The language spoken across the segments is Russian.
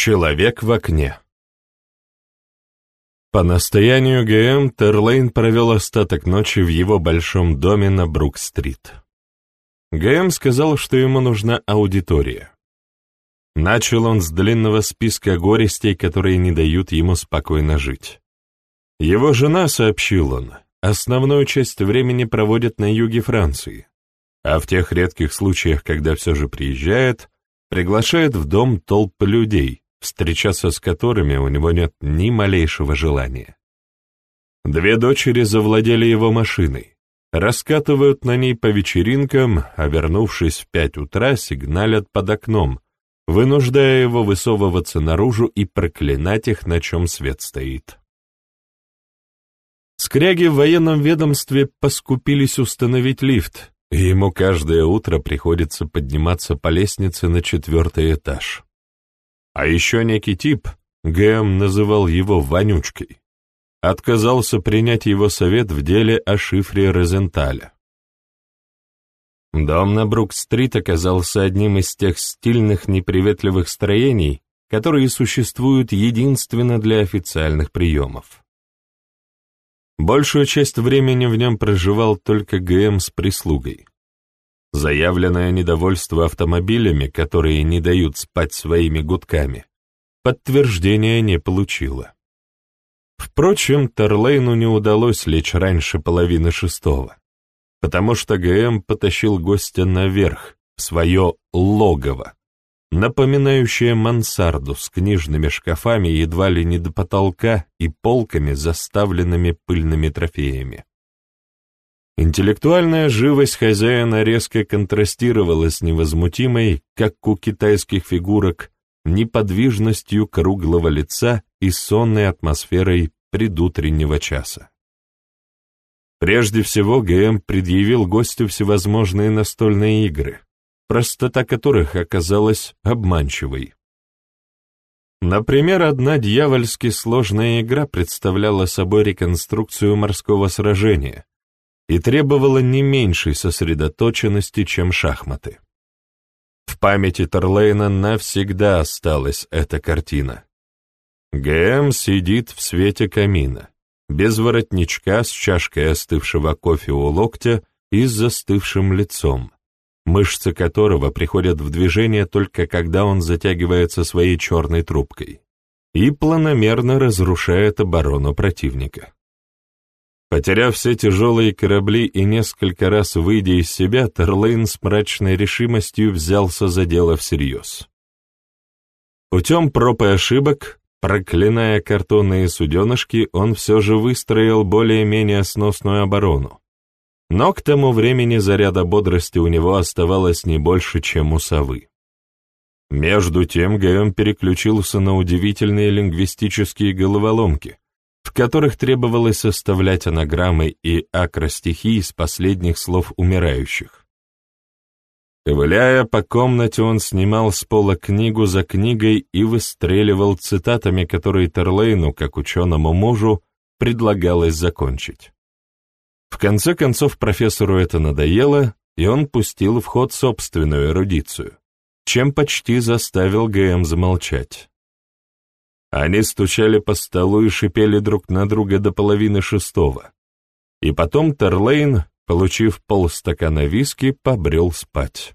Человек в окне По настоянию ГМ Терлейн провел остаток ночи в его большом доме на Брук-стрит. ГМ сказал, что ему нужна аудитория. Начал он с длинного списка горестей, которые не дают ему спокойно жить. Его жена, сообщил он, основную часть времени проводит на юге Франции, а в тех редких случаях, когда все же приезжает, приглашает в дом толпы людей, встречаться с которыми у него нет ни малейшего желания. Две дочери завладели его машиной, раскатывают на ней по вечеринкам, а вернувшись в пять утра, сигналят под окном, вынуждая его высовываться наружу и проклинать их, на чем свет стоит. Скряги в военном ведомстве поскупились установить лифт, и ему каждое утро приходится подниматься по лестнице на четвертый этаж. А еще некий тип, Гэм называл его «вонючкой», отказался принять его совет в деле о шифре Розенталя. Дом на Брук-стрит оказался одним из тех стильных неприветливых строений, которые существуют единственно для официальных приемов. Большую часть времени в нем проживал только ГМ с прислугой. Заявленное недовольство автомобилями, которые не дают спать своими гудками, подтверждения не получило. Впрочем, Терлейну не удалось лечь раньше половины шестого потому что ГМ потащил гостя наверх, в свое логово, напоминающее мансарду с книжными шкафами едва ли не до потолка и полками, заставленными пыльными трофеями. Интеллектуальная живость хозяина резко контрастировала с невозмутимой, как у китайских фигурок, неподвижностью круглого лица и сонной атмосферой предутреннего часа. Прежде всего, ГМ предъявил гостю всевозможные настольные игры, простота которых оказалась обманчивой. Например, одна дьявольски сложная игра представляла собой реконструкцию морского сражения и требовала не меньшей сосредоточенности, чем шахматы. В памяти Терлейна навсегда осталась эта картина. ГМ сидит в свете камина без воротничка, с чашкой остывшего кофе у локтя и с застывшим лицом, мышцы которого приходят в движение только когда он затягивается своей черной трубкой и планомерно разрушает оборону противника. Потеряв все тяжелые корабли и несколько раз выйдя из себя, Терлейн с мрачной решимостью взялся за дело всерьез. Путем проб и ошибок Проклиная картонные суденышки, он все же выстроил более-менее сносную оборону. Но к тому времени заряда бодрости у него оставалось не больше, чем у совы. Между тем Гэм переключился на удивительные лингвистические головоломки, в которых требовалось составлять анаграммы и акростихи из последних слов умирающих. Ковыляя по комнате, он снимал с пола книгу за книгой и выстреливал цитатами, которые Терлейну, как ученому мужу, предлагалось закончить. В конце концов профессору это надоело, и он пустил в ход собственную эрудицию, чем почти заставил ГМ замолчать. Они стучали по столу и шипели друг на друга до половины шестого. И потом Терлейн, получив полстакана виски, побрел спать.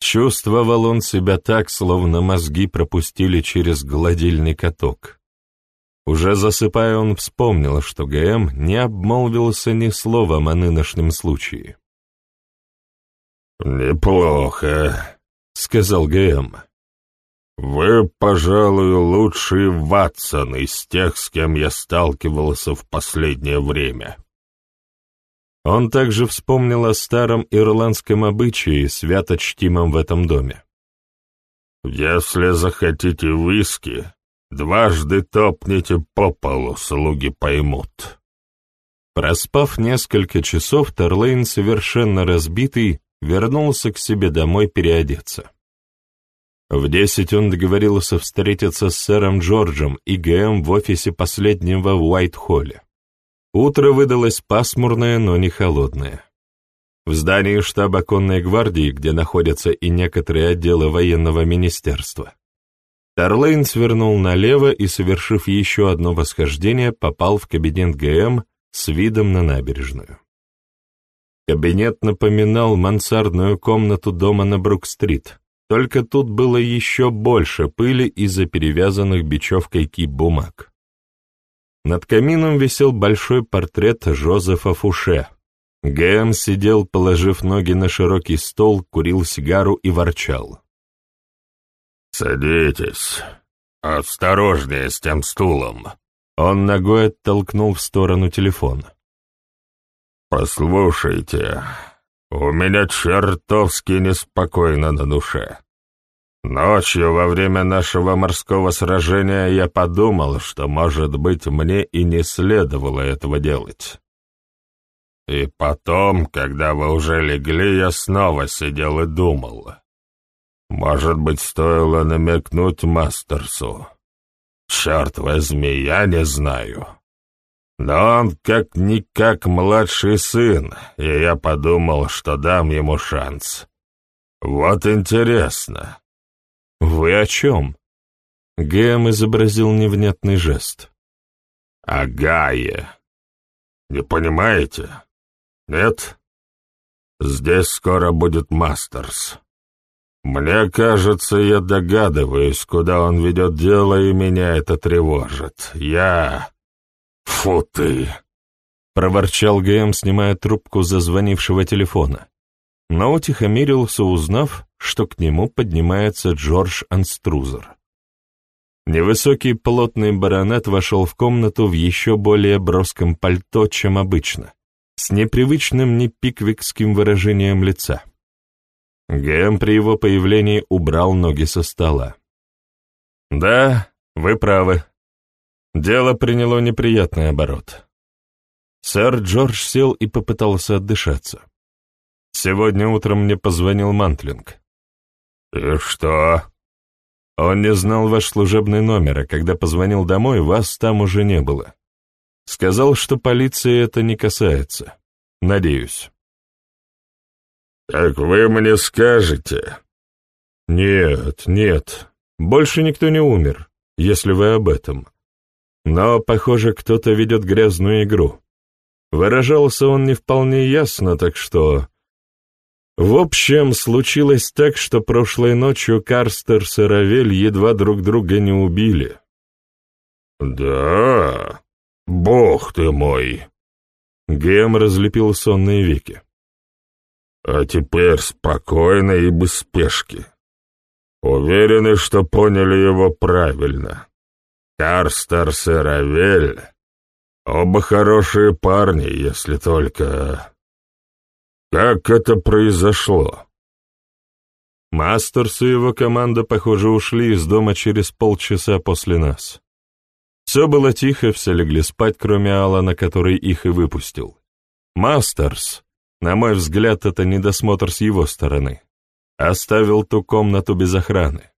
Чувствовал он себя так, словно мозги пропустили через гладильный каток. Уже засыпая, он вспомнил, что ГМ не обмолвился ни словом о нынешнем случае. «Неплохо», — сказал ГМ. «Вы, пожалуй, лучший Ватсон из тех, с кем я сталкивался в последнее время». Он также вспомнил о старом ирландском обычае, свято чтимом в этом доме. «Если захотите виски, дважды топните по полу, слуги поймут». Проспав несколько часов, Терлейн, совершенно разбитый, вернулся к себе домой переодеться. В десять он договорился встретиться с сэром Джорджем и ГМ в офисе последнего в Уайт-Холле. Утро выдалось пасмурное, но не холодное. В здании штаба конной гвардии, где находятся и некоторые отделы военного министерства, Тарлейн свернул налево и, совершив еще одно восхождение, попал в кабинет ГМ с видом на набережную. Кабинет напоминал мансардную комнату дома на Брук-стрит, только тут было еще больше пыли из-за перевязанных бечевкой кип бумаг. Над камином висел большой портрет Жозефа Фуше. ГМ сидел, положив ноги на широкий стол, курил сигару и ворчал. «Садитесь. Осторожнее с тем стулом». Он ногой оттолкнул в сторону телефон. «Послушайте, у меня чертовски неспокойно на душе. Ночью во время нашего морского сражения я подумал, что, может быть, мне и не следовало этого делать. И потом, когда вы уже легли, я снова сидел и думал. Может быть, стоило намекнуть Мастерсу. Черт возьми, я не знаю. Но он как-никак младший сын, и я подумал, что дам ему шанс. Вот интересно. Вы о чем? Гэм изобразил невнятный жест. О Гае. Не понимаете? Нет? Здесь скоро будет Мастерс. Мне кажется, я догадываюсь, куда он ведет дело, и меня это тревожит. Я... «Фу ты!» — проворчал ГМ, снимая трубку зазвонившего телефона. Но утихомирился, узнав, что к нему поднимается Джордж Анструзер. Невысокий плотный баронет вошел в комнату в еще более броском пальто, чем обычно, с непривычным непиквикским выражением лица. ГМ при его появлении убрал ноги со стола. «Да, вы правы», Дело приняло неприятный оборот. Сэр Джордж сел и попытался отдышаться. Сегодня утром мне позвонил Мантлинг. «И что?» Он не знал ваш служебный номер, а когда позвонил домой, вас там уже не было. Сказал, что полиции это не касается. Надеюсь. «Так вы мне скажете?» «Нет, нет, больше никто не умер, если вы об этом. Но, похоже, кто-то ведет грязную игру. Выражался он не вполне ясно, так что... В общем, случилось так, что прошлой ночью Карстерс и Равель едва друг друга не убили. «Да? Бог ты мой!» Гем разлепил сонные веки. «А теперь спокойно и без спешки. Уверены, что поняли его правильно. Карстерс и Равель — оба хорошие парни, если только... Как это произошло? Мастерс и его команда, похоже, ушли из дома через полчаса после нас. Все было тихо, все легли спать, кроме Алана, который их и выпустил. Мастерс, на мой взгляд, это недосмотр с его стороны, оставил ту комнату без охраны.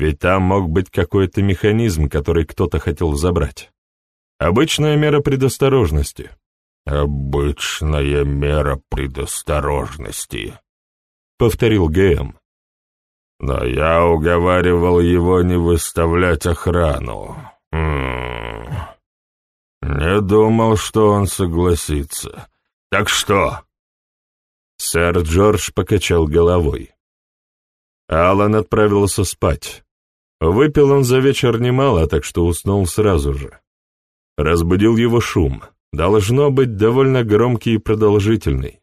Ведь там мог быть какой-то механизм, который кто-то хотел забрать. Обычная мера предосторожности. «Обычная мера предосторожности», — повторил ГМ. «Но я уговаривал его не выставлять охрану. М -м -м. Не думал, что он согласится. Так что?» Сэр Джордж покачал головой. Алан отправился спать. Выпил он за вечер немало, так что уснул сразу же. Разбудил его шум, должно быть довольно громкий и продолжительный.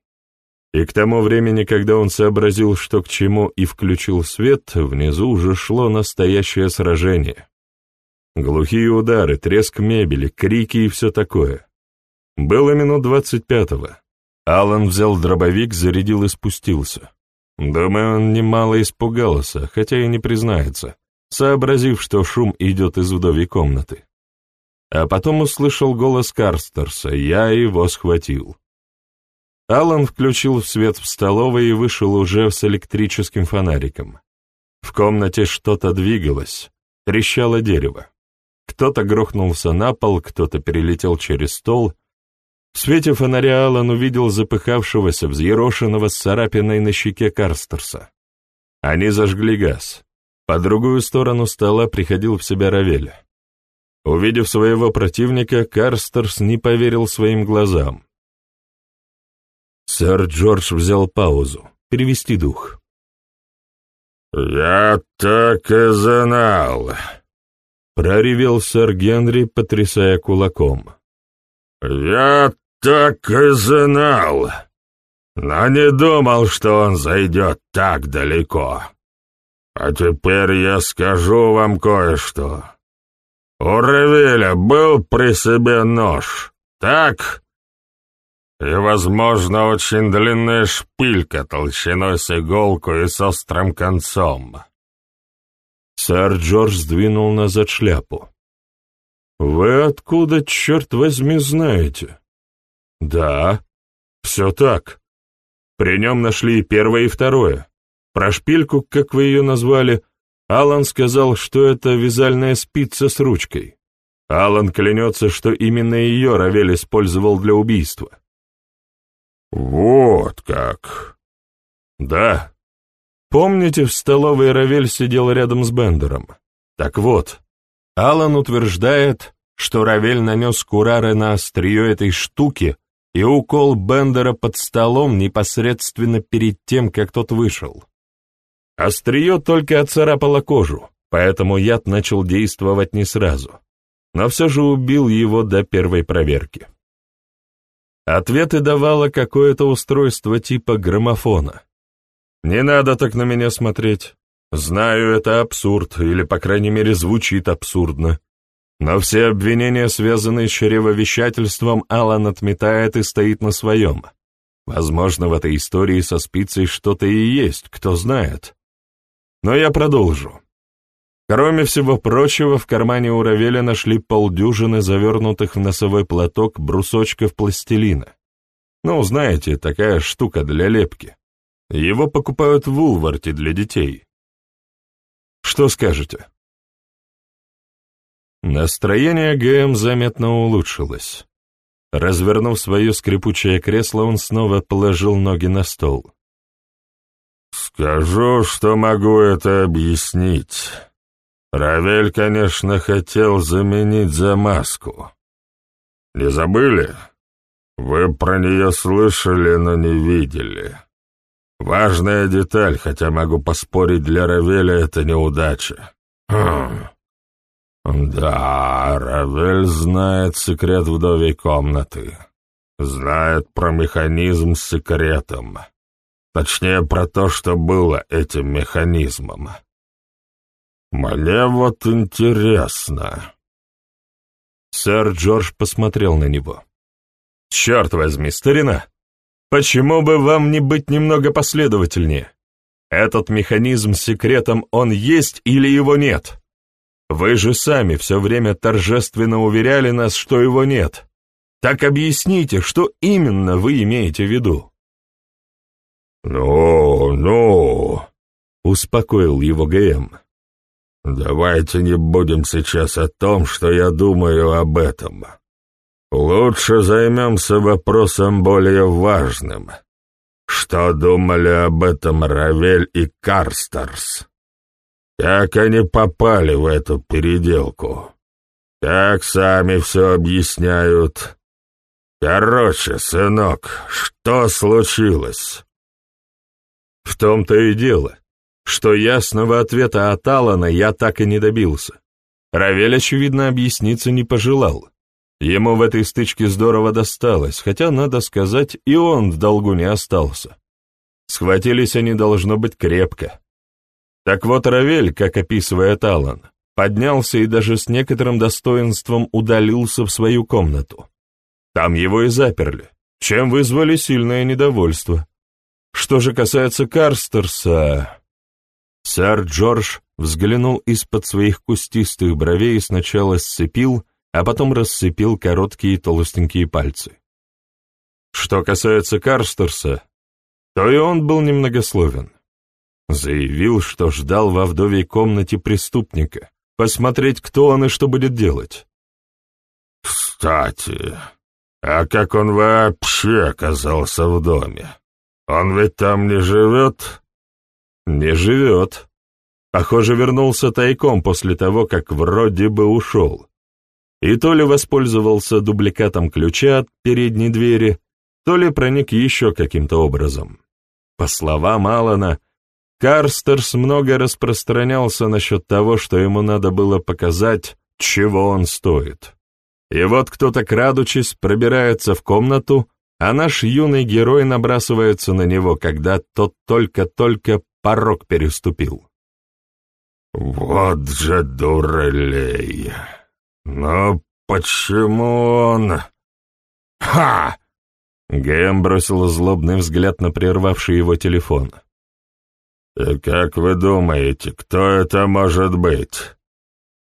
И к тому времени, когда он сообразил, что к чему, и включил свет, внизу уже шло настоящее сражение. Глухие удары, треск мебели, крики и все такое. Было минут двадцать пятого. Алан взял дробовик, зарядил и спустился. Думаю, он немало испугался, хотя и не признается, сообразив, что шум идет из удовой комнаты. А потом услышал голос Карстерса, я его схватил. Алан включил свет в столовой и вышел уже с электрическим фонариком. В комнате что-то двигалось, трещало дерево. Кто-то грохнулся на пол, кто-то перелетел через стол — в свете фонаря Аллан увидел запыхавшегося, взъерошенного с царапиной на щеке Карстерса. Они зажгли газ. По другую сторону стола приходил в себя Равель. Увидев своего противника, Карстерс не поверил своим глазам. Сэр Джордж взял паузу, перевести дух. «Я так и знал!» — проревел сэр Генри, потрясая кулаком. «Я так и знал, но не думал, что он зайдет так далеко. А теперь я скажу вам кое-что. У Ревеля был при себе нож, так? И, возможно, очень длинная шпилька толщиной с иголку и с острым концом». Сэр Джордж сдвинул назад шляпу. «Вы откуда, черт возьми, знаете?» «Да, все так. При нем нашли и первое, и второе. Про шпильку, как вы ее назвали, Алан сказал, что это вязальная спица с ручкой. Алан клянется, что именно ее Равель использовал для убийства». «Вот как!» «Да. Помните, в столовой Равель сидел рядом с Бендером? Так вот, Алан утверждает, что Равель нанес Курары на острие этой штуки и укол Бендера под столом непосредственно перед тем, как тот вышел. Острие только отцарапало кожу, поэтому яд начал действовать не сразу, но все же убил его до первой проверки. Ответы давало какое-то устройство типа граммофона. Не надо так на меня смотреть. Знаю, это абсурд, или, по крайней мере, звучит абсурдно. Но все обвинения, связанные с чревовещательством, Алан отметает и стоит на своем. Возможно, в этой истории со спицей что-то и есть, кто знает. Но я продолжу. Кроме всего прочего, в кармане у Равеля нашли полдюжины завернутых в носовой платок брусочков пластилина. Ну, знаете, такая штука для лепки. Его покупают в Улварте для детей. Что скажете? Настроение ГМ заметно улучшилось. Развернув свое скрипучее кресло, он снова положил ноги на стол. «Скажу, что могу это объяснить. Равель, конечно, хотел заменить замазку. Не забыли? Вы про нее слышали, но не видели. Важная деталь, хотя могу поспорить, для Равеля это неудача. Хм. Да, Равель знает секрет вдовей комнаты. Знает про механизм с секретом. Точнее, про то, что было этим механизмом. Мне вот интересно. Сэр Джордж посмотрел на него. «Черт возьми, старина! Почему бы вам не быть немного последовательнее? Этот механизм с секретом, он есть или его нет? Вы же сами все время торжественно уверяли нас, что его нет. Так объясните, что именно вы имеете в виду?» «Ну, ну», — успокоил его ГМ. «Давайте не будем сейчас о том, что я думаю об этом. Лучше займемся вопросом более важным. Что думали об этом Равель и Карстерс?» Как они попали в эту переделку? Как сами все объясняют? Короче, сынок, что случилось? В том-то и дело, что ясного ответа от Алана я так и не добился. Равель, очевидно, объясниться не пожелал. Ему в этой стычке здорово досталось, хотя, надо сказать, и он в долгу не остался. Схватились они, должно быть, крепко. Так вот, Равель, как описывает Аллан, поднялся и даже с некоторым достоинством удалился в свою комнату. Там его и заперли, чем вызвали сильное недовольство. Что же касается Карстерса... Сэр Джордж взглянул из-под своих кустистых бровей и сначала сцепил, а потом рассыпил короткие толстенькие пальцы. Что касается Карстерса, то и он был немногословен. Заявил, что ждал во вдовей комнате преступника, посмотреть, кто он и что будет делать. «Кстати, а как он вообще оказался в доме? Он ведь там не живет?» «Не живет. Похоже, вернулся тайком после того, как вроде бы ушел. И то ли воспользовался дубликатом ключа от передней двери, то ли проник еще каким-то образом. По словам Алана, Карстерс много распространялся насчет того, что ему надо было показать, чего он стоит. И вот кто-то, крадучись, пробирается в комнату, а наш юный герой набрасывается на него, когда тот только-только порог переступил. «Вот же дуралей! Но почему он...» «Ха!» Гэм бросил злобный взгляд на прервавший его телефон. «И как вы думаете, кто это может быть?»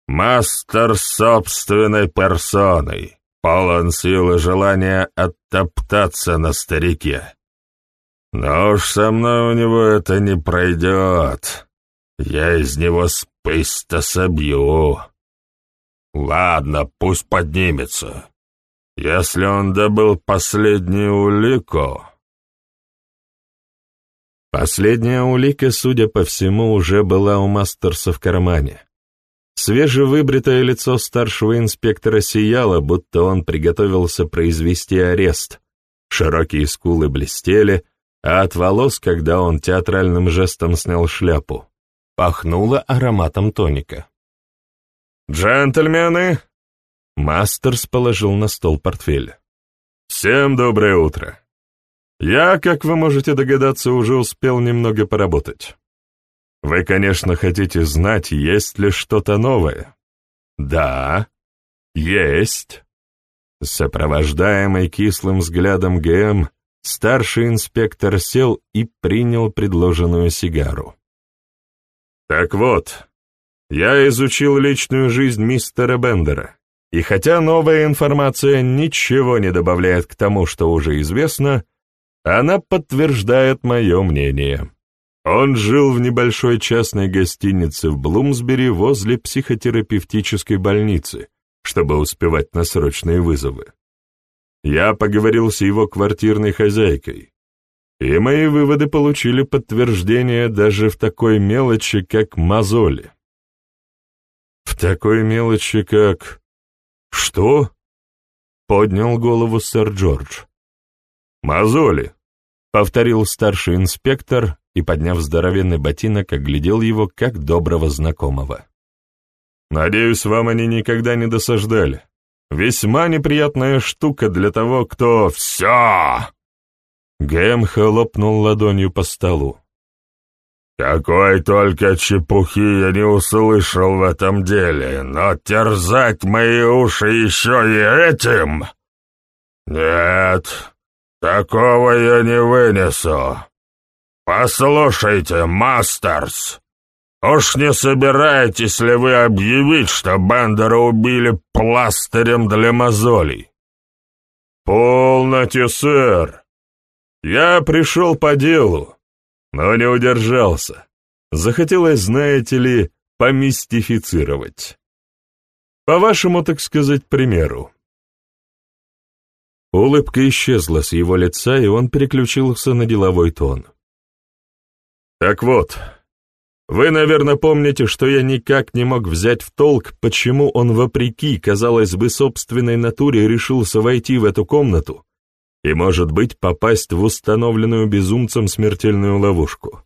«Мастер собственной персоной, полон сил и желания оттоптаться на старике. Но уж со мной у него это не пройдет. Я из него спысь-то собью. Ладно, пусть поднимется. Если он добыл последнюю улику...» Последняя улика, судя по всему, уже была у Мастерса в кармане. Свежевыбритое лицо старшего инспектора сияло, будто он приготовился произвести арест. Широкие скулы блестели, а от волос, когда он театральным жестом снял шляпу, пахнуло ароматом тоника. «Джентльмены!» Мастерс положил на стол портфель. «Всем доброе утро!» Я, как вы можете догадаться, уже успел немного поработать. Вы, конечно, хотите знать, есть ли что-то новое. Да, есть. Сопровождаемый кислым взглядом ГМ, старший инспектор сел и принял предложенную сигару. Так вот, я изучил личную жизнь мистера Бендера, и хотя новая информация ничего не добавляет к тому, что уже известно, она подтверждает мое мнение. Он жил в небольшой частной гостинице в Блумсбери возле психотерапевтической больницы, чтобы успевать на срочные вызовы. Я поговорил с его квартирной хозяйкой, и мои выводы получили подтверждение даже в такой мелочи, как мозоли. В такой мелочи, как... Что? Поднял голову сэр Джордж. «Мозоли», — повторил старший инспектор и, подняв здоровенный ботинок, оглядел его как доброго знакомого. «Надеюсь, вам они никогда не досаждали. Весьма неприятная штука для того, кто...» «Все!» Гэм хлопнул ладонью по столу. «Какой только чепухи я не услышал в этом деле, но терзать мои уши еще и этим...» «Нет, «Такого я не вынесу. Послушайте, Мастерс, уж не собираетесь ли вы объявить, что Бендера убили пластырем для мозолей?» «Полноте, сэр. Я пришел по делу, но не удержался. Захотелось, знаете ли, помистифицировать. По вашему, так сказать, примеру. Улыбка исчезла с его лица, и он переключился на деловой тон. «Так вот, вы, наверное, помните, что я никак не мог взять в толк, почему он, вопреки, казалось бы, собственной натуре решился войти в эту комнату и, может быть, попасть в установленную безумцем смертельную ловушку.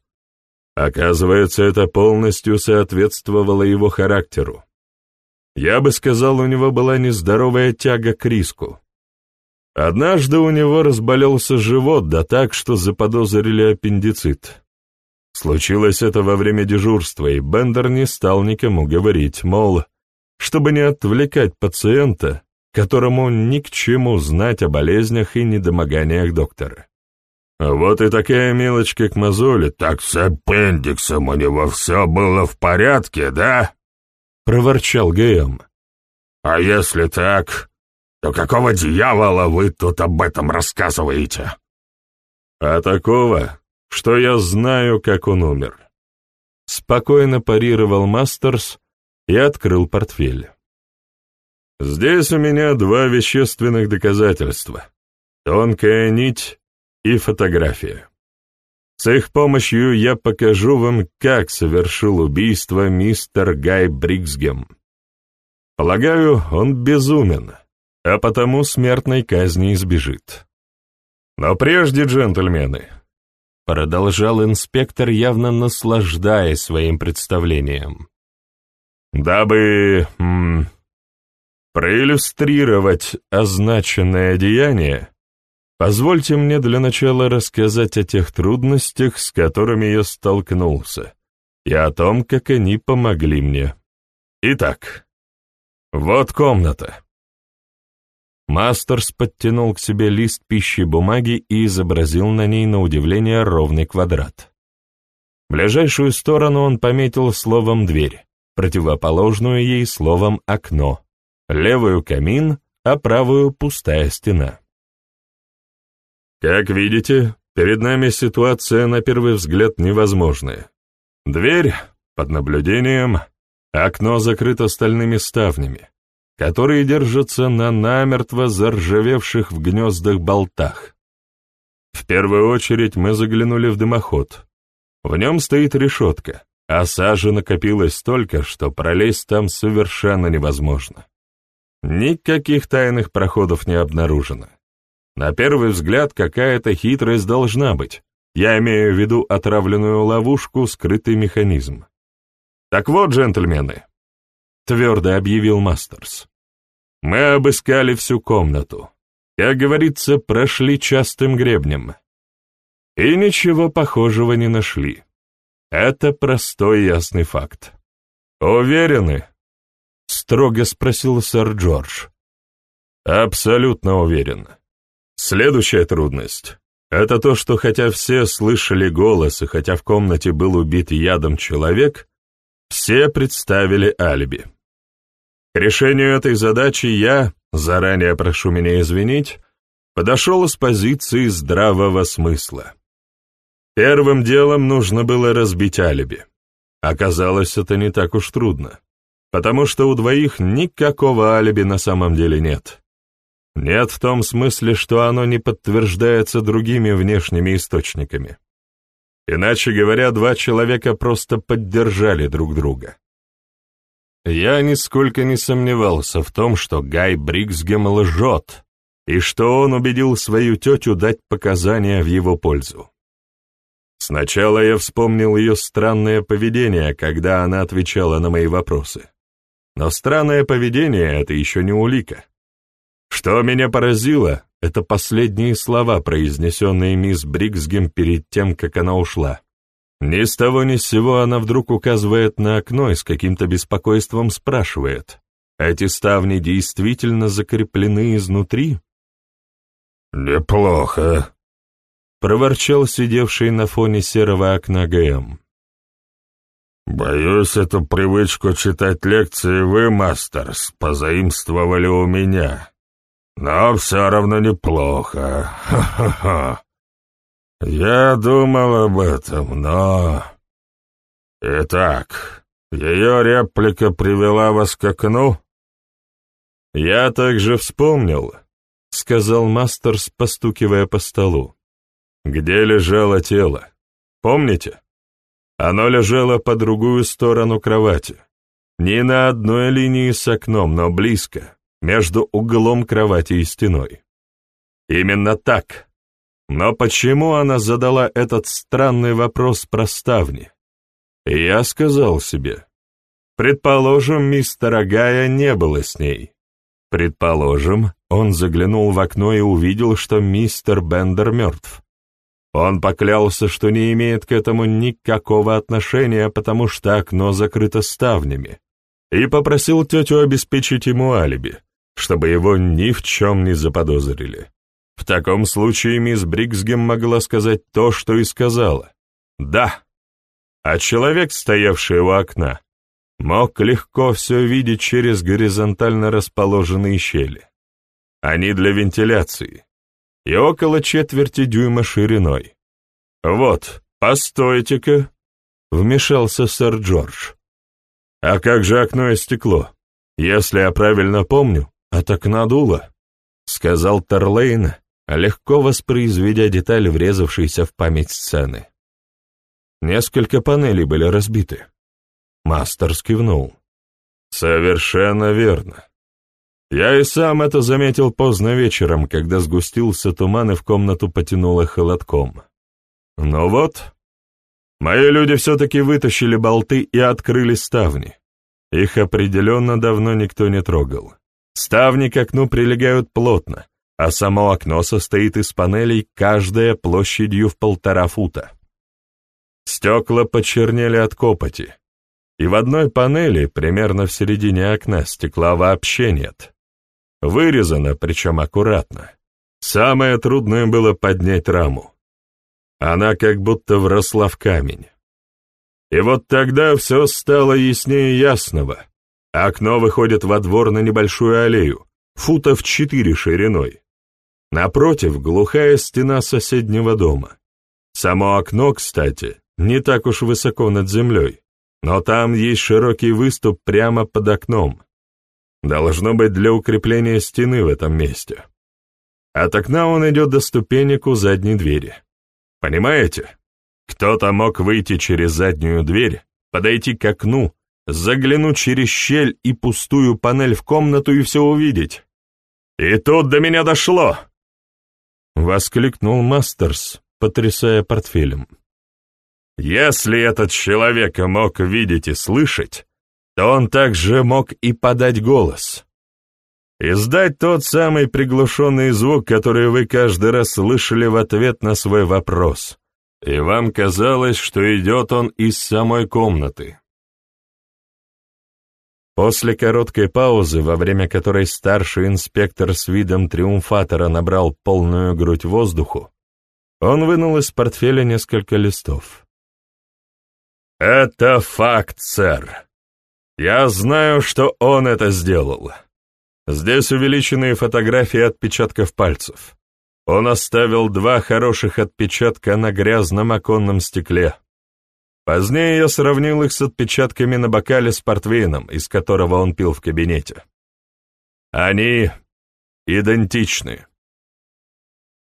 Оказывается, это полностью соответствовало его характеру. Я бы сказал, у него была нездоровая тяга к риску. Однажды у него разболелся живот, да так, что заподозрили аппендицит. Случилось это во время дежурства, и Бендер не стал никому говорить, мол, чтобы не отвлекать пациента, которому ни к чему знать о болезнях и недомоганиях доктора. Вот и такая мелочь, как мозоли. «Так с аппендиксом у него все было в порядке, да?» — проворчал Гэм. «А если так, то какого дьявола вы тут об этом рассказываете?» «А такого, что я знаю, как он умер». Спокойно парировал Мастерс и открыл портфель. «Здесь у меня два вещественных доказательства. Тонкая нить и фотография. С их помощью я покажу вам, как совершил убийство мистер Гай Бриксгем. Полагаю, он безумен, а потому смертной казни избежит. Но прежде, джентльмены, продолжал инспектор, явно наслаждаясь своим представлением. Дабы м, проиллюстрировать означенное деяние, позвольте мне для начала рассказать о тех трудностях, с которыми я столкнулся, и о том, как они помогли мне. Итак, вот комната. Мастерс подтянул к себе лист пищи бумаги и изобразил на ней на удивление ровный квадрат. Ближайшую сторону он пометил словом «дверь», противоположную ей словом «окно», левую — камин, а правую — пустая стена. Как видите, перед нами ситуация на первый взгляд невозможная. Дверь под наблюдением, окно закрыто стальными ставнями которые держатся на намертво заржавевших в гнездах болтах. В первую очередь мы заглянули в дымоход. В нем стоит решетка, а сажи накопилось столько, что пролезть там совершенно невозможно. Никаких тайных проходов не обнаружено. На первый взгляд какая-то хитрость должна быть. Я имею в виду отравленную ловушку, скрытый механизм. Так вот, джентльмены, твердо объявил Мастерс. Мы обыскали всю комнату. Как говорится, прошли частым гребнем. И ничего похожего не нашли. Это простой ясный факт. «Уверены?» — строго спросил сэр Джордж. «Абсолютно уверен. Следующая трудность — это то, что хотя все слышали голос и хотя в комнате был убит ядом человек, все представили алиби. К решению этой задачи я, заранее прошу меня извинить, подошел с позиции здравого смысла. Первым делом нужно было разбить алиби. Оказалось, это не так уж трудно, потому что у двоих никакого алиби на самом деле нет. Нет в том смысле, что оно не подтверждается другими внешними источниками. Иначе говоря, два человека просто поддержали друг друга. Я нисколько не сомневался в том, что Гай Бриксгем лжет, и что он убедил свою тетю дать показания в его пользу. Сначала я вспомнил ее странное поведение, когда она отвечала на мои вопросы. Но странное поведение — это еще не улика. Что меня поразило, это последние слова, произнесенные мисс Бриксгем перед тем, как она ушла. Ни с того ни с сего она вдруг указывает на окно и с каким-то беспокойством спрашивает, «Эти ставни действительно закреплены изнутри?» «Неплохо», — проворчал сидевший на фоне серого окна ГМ. «Боюсь, эту привычку читать лекции вы, Мастерс, позаимствовали у меня. Но все равно неплохо. Ха-ха-ха. «Я думал об этом, но...» «Итак, ее реплика привела вас к окну?» «Я также вспомнил», — сказал Мастерс, постукивая по столу. «Где лежало тело? Помните? Оно лежало по другую сторону кровати. Не на одной линии с окном, но близко, между углом кровати и стеной. Именно так. Но почему она задала этот странный вопрос про ставни? Я сказал себе, предположим, мистера Гая не было с ней. Предположим, он заглянул в окно и увидел, что мистер Бендер мертв. Он поклялся, что не имеет к этому никакого отношения, потому что окно закрыто ставнями, и попросил тетю обеспечить ему алиби, чтобы его ни в чем не заподозрили. В таком случае мисс Бриксгем могла сказать то, что и сказала. «Да». А человек, стоявший у окна, мог легко все видеть через горизонтально расположенные щели. Они для вентиляции. И около четверти дюйма шириной. «Вот, постойте-ка», — вмешался сэр Джордж. «А как же окно и стекло? Если я правильно помню, от окна дуло», — сказал Терлейн, легко воспроизведя деталь, врезавшейся в память сцены. Несколько панелей были разбиты. Мастерс кивнул. «Совершенно верно. Я и сам это заметил поздно вечером, когда сгустился туман и в комнату потянуло холодком. Ну вот, мои люди все-таки вытащили болты и открыли ставни. Их определенно давно никто не трогал. Ставни к окну прилегают плотно, а само окно состоит из панелей, каждая площадью в полтора фута. Стекла почернели от копоти, и в одной панели, примерно в середине окна, стекла вообще нет. Вырезано, причем аккуратно. Самое трудное было поднять раму. Она как будто вросла в камень. И вот тогда все стало яснее ясного. Окно выходит во двор на небольшую аллею, футов четыре шириной. Напротив глухая стена соседнего дома. Само окно, кстати, не так уж высоко над землей, но там есть широкий выступ прямо под окном. Должно быть для укрепления стены в этом месте. От окна он идет до ступенек у задней двери. Понимаете? Кто-то мог выйти через заднюю дверь, подойти к окну, заглянуть через щель и пустую панель в комнату и все увидеть. «И тут до меня дошло!» Воскликнул Мастерс, потрясая портфелем. «Если этот человек мог видеть и слышать, то он также мог и подать голос. Издать тот самый приглушенный звук, который вы каждый раз слышали в ответ на свой вопрос. И вам казалось, что идет он из самой комнаты. После короткой паузы, во время которой старший инспектор с видом триумфатора набрал полную грудь воздуху, он вынул из портфеля несколько листов. «Это факт, сэр», я знаю, что он это сделал. Здесь увеличенные фотографии отпечатков пальцев. Он оставил два хороших отпечатка на грязном оконном стекле. Позднее я сравнил их с отпечатками на бокале с портвейном, из которого он пил в кабинете. Они идентичны.